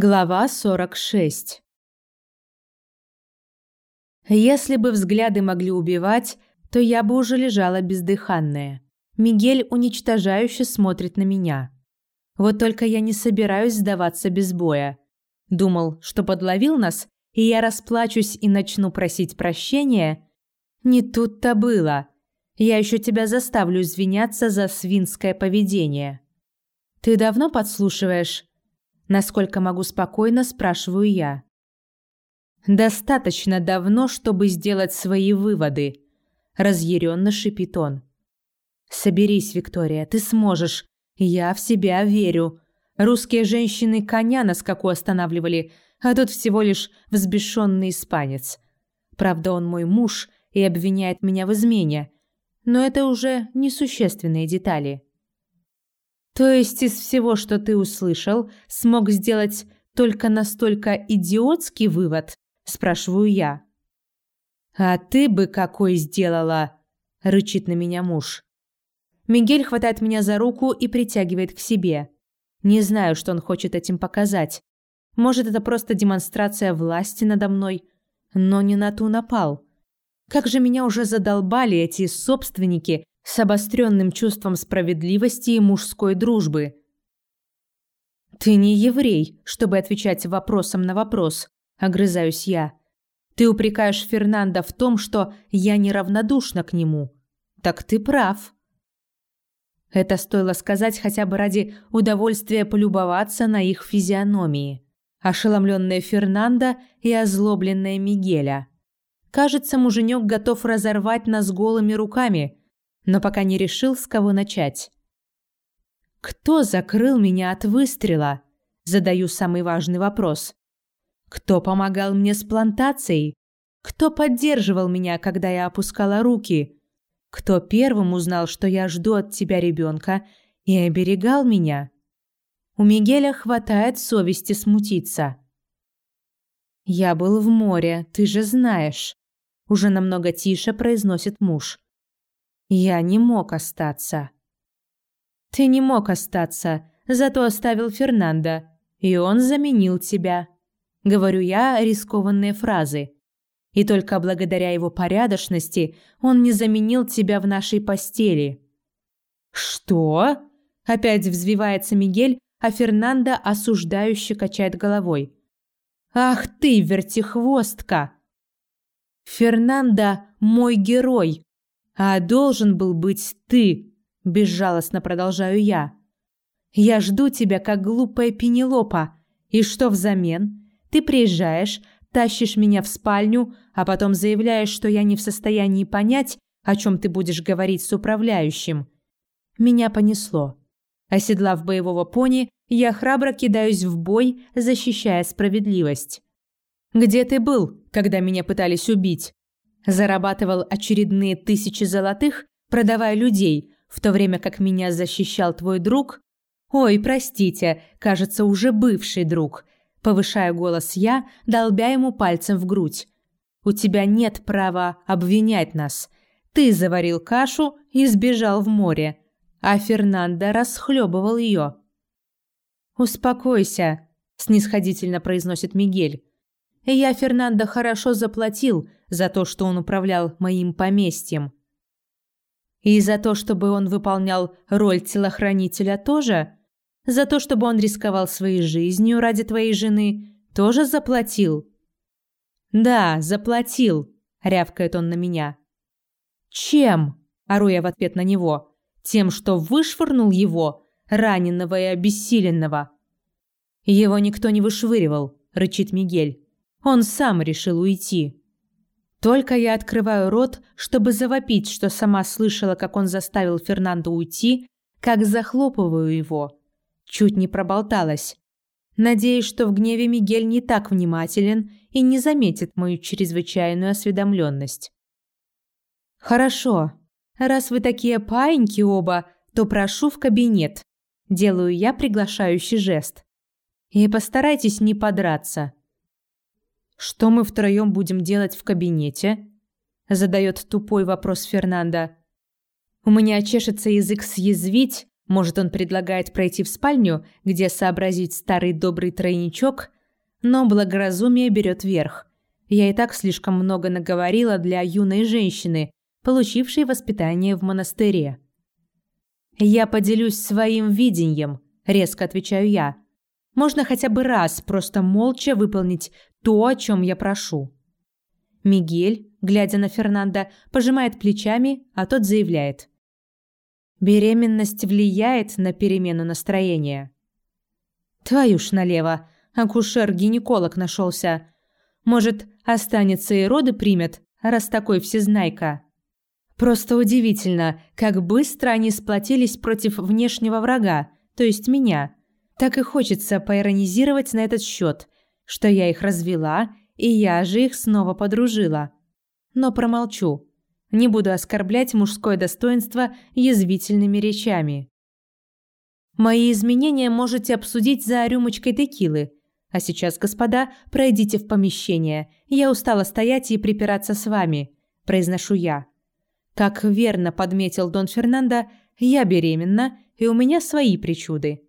Глава 46 Если бы взгляды могли убивать, то я бы уже лежала бездыханная. Мигель уничтожающе смотрит на меня. Вот только я не собираюсь сдаваться без боя. Думал, что подловил нас, и я расплачусь и начну просить прощения? Не тут-то было. Я еще тебя заставлю извиняться за свинское поведение. Ты давно подслушиваешь? Насколько могу спокойно, спрашиваю я. Достаточно давно, чтобы сделать свои выводы, разъяренно шипит он. Соберись, Виктория, ты сможешь. Я в себя верю. Русские женщины коня на скаку останавливали, а тут всего лишь взбешенный испанец. Правда, он мой муж и обвиняет меня в измене, но это уже несущественные детали. То есть из всего, что ты услышал, смог сделать только настолько идиотский вывод, спрашиваю я. А ты бы какой сделала, рычит на меня муж. Мигель хватает меня за руку и притягивает к себе. Не знаю, что он хочет этим показать. Может, это просто демонстрация власти надо мной, но не на ту напал. Как же меня уже задолбали эти собственники с обостренным чувством справедливости и мужской дружбы. «Ты не еврей, чтобы отвечать вопросом на вопрос», – огрызаюсь я. «Ты упрекаешь Фернанда в том, что я неравнодушна к нему. Так ты прав». Это стоило сказать хотя бы ради удовольствия полюбоваться на их физиономии. Ошеломленная Фернанда и озлобленная Мигеля. Кажется, муженек готов разорвать нас голыми руками, но пока не решил, с кого начать. Кто закрыл меня от выстрела? Задаю самый важный вопрос. Кто помогал мне с плантацией? Кто поддерживал меня, когда я опускала руки? Кто первым узнал, что я жду от тебя ребенка и оберегал меня? У Мигеля хватает совести смутиться. Я был в море, ты же знаешь, уже намного тише произносит муж. Я не мог остаться. Ты не мог остаться, зато оставил Фернандо, и он заменил тебя. Говорю я рискованные фразы. И только благодаря его порядочности он не заменил тебя в нашей постели. Что? Опять взвивается Мигель, а Фернандо осуждающе качает головой. Ах ты, вертихвостка! Фернандо мой герой, а должен был быть ты, безжалостно продолжаю я. Я жду тебя как глупая Пенелопа. И что взамен? Ты приезжаешь, тащишь меня в спальню, а потом заявляешь, что я не в состоянии понять, о чем ты будешь говорить с управляющим. Меня понесло. Оседлав боевого пони, я храбро кидаюсь в бой, защищая справедливость. Где ты был, когда меня пытались убить? Зарабатывал очередные тысячи золотых, продавая людей, в то время как меня защищал твой друг? Ой, простите, кажется, уже бывший друг. Повышаю голос я, долбя ему пальцем в грудь. У тебя нет права обвинять нас. Ты заварил кашу и сбежал в море, а Фернандо расхлебывал ее. Успокойся, снисходительно произносит Мигель. Я Фернандо хорошо заплатил за то, что он управлял моим поместьем. И за то, чтобы он выполнял роль телохранителя тоже? За то, чтобы он рисковал своей жизнью ради твоей жены, тоже заплатил? Да, заплатил, рявкает он на меня. Чем? ору я в ответ на него. Тем, что вышвырнул его, раненого и обессиленного. Его никто не вышвыривал, рычит Мигель. Он сам решил уйти. Только я открываю рот, чтобы завопить, что сама слышала, как он заставил Фернандо уйти, как захлопываю его. Чуть не проболталась. Надеюсь, что в гневе Мигель не так внимателен и не заметит мою чрезвычайную осведомленность. «Хорошо. Раз вы такие паиньки оба, то прошу в кабинет». Делаю я приглашающий жест. «И постарайтесь не подраться». «Что мы втроем будем делать в кабинете?» Задает тупой вопрос Фернандо. У меня чешется язык съязвить, Может, он предлагает пройти в спальню, где сообразить старый добрый тройничок, но благоразумие берет верх. Я и так слишком много наговорила для юной женщины, получившей воспитание в монастыре. «Я поделюсь своим видением», – резко отвечаю я. «Можно хотя бы раз просто молча выполнить то, о чем я прошу». Мигель, глядя на Фернандо, пожимает плечами, а тот заявляет. «Беременность влияет на перемену настроения». «Твою ж налево, акушер-гинеколог нашелся. Может, останется и роды примет, раз такой всезнайка. Просто удивительно, как быстро они сплотились против внешнего врага, то есть меня. Так и хочется поиронизировать на этот счет, что я их развела, и я же их снова подружила. Но промолчу. Не буду оскорблять мужское достоинство язвительными речами. Мои изменения можете обсудить за рюмочкой текилы – а сейчас, господа, пройдите в помещение. Я устала стоять и припираться с вами, произношу я. Как верно подметил Дон Фернандо, я беременна, и у меня свои причуды.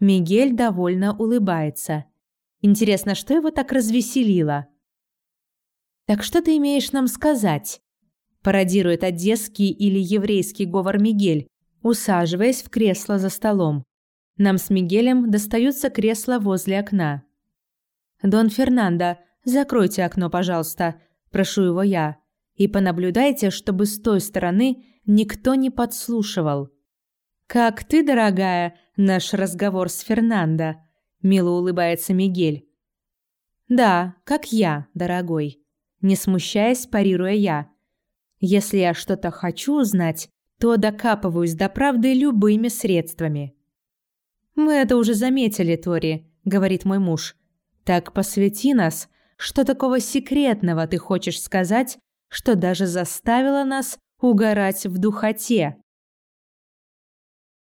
Мигель довольно улыбается. Интересно, что его так развеселило? Так что ты имеешь нам сказать? пародирует одесский или еврейский говор Мигель, усаживаясь в кресло за столом. Нам с Мигелем достаются кресла возле окна. «Дон Фернандо, закройте окно, пожалуйста», – прошу его я. «И понаблюдайте, чтобы с той стороны никто не подслушивал». «Как ты, дорогая, наш разговор с Фернандо?» – мило улыбается Мигель. «Да, как я, дорогой», – не смущаясь, парируя я. «Если я что-то хочу узнать, то докапываюсь до правды любыми средствами». «Мы это уже заметили, Тори», — говорит мой муж. «Так посвяти нас, что такого секретного ты хочешь сказать, что даже заставило нас угорать в духоте?»